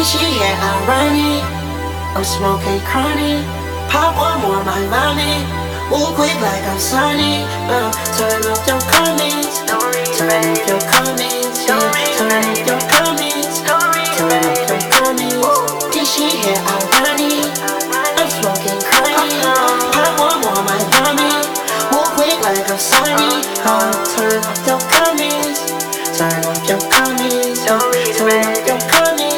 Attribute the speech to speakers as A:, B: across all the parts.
A: This shit, yeah, I run it. I'm smoking chronic. Pop one more, my mommy. Move quick like I'm Sonic. Uh, turn up your comments. Turn up your comments. Yeah. Turn up your comments. Turn up your comments. This shit, yeah, I run it. I'm smoking chronic. Pop one more, my mommy. Move quick like I'm Sonic. Uh, turn up your comments. Turn up your comments. Turn up your comments.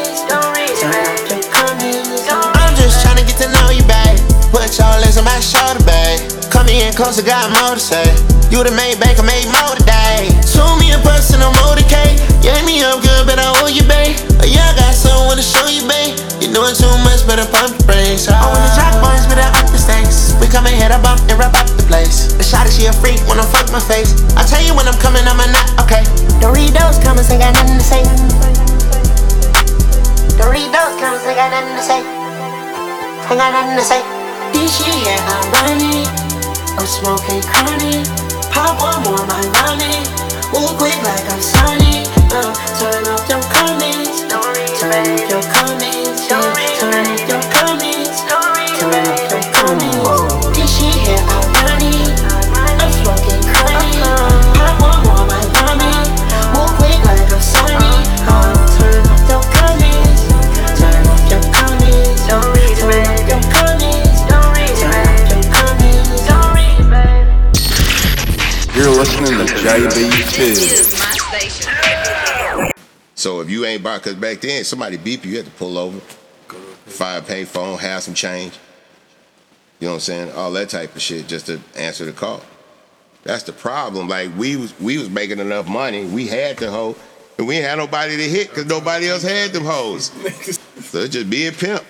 B: Put on my shoulder, babe. Come in closer, got more to say. You the main bank, I made more today. Show me a personal motorcade. You me up good, but I owe you, babe. Oh, yeah, I got someone to show you, babe. You doing too much, better pump the brakes. I want the Jackboys, better up the stakes. We come and hit a bump and wrap up the place. The shot is she a freak when I fuck my face. I tell you when I'm coming, I'm a not okay.
A: Doritos coming, ain't got nothing to say. Doritos coming, ain't got nothing to say. Ain't got nothing to say. This shit, yeah, I run it. I'm smoking chronic. Pop one more, my mommy. Move quick like I'm Sonic. Uh, turn off your comments.
C: You're listening to JB.
D: So if you ain't bought, cause back then somebody beep you, you had to pull over, fire pay phone, have some change. You know what I'm saying? All that type of shit just to answer the call. That's the problem. Like we was we was making enough money, we had the hoe, and we ain't had nobody to hit because nobody else had them hoes. so just be a pimp.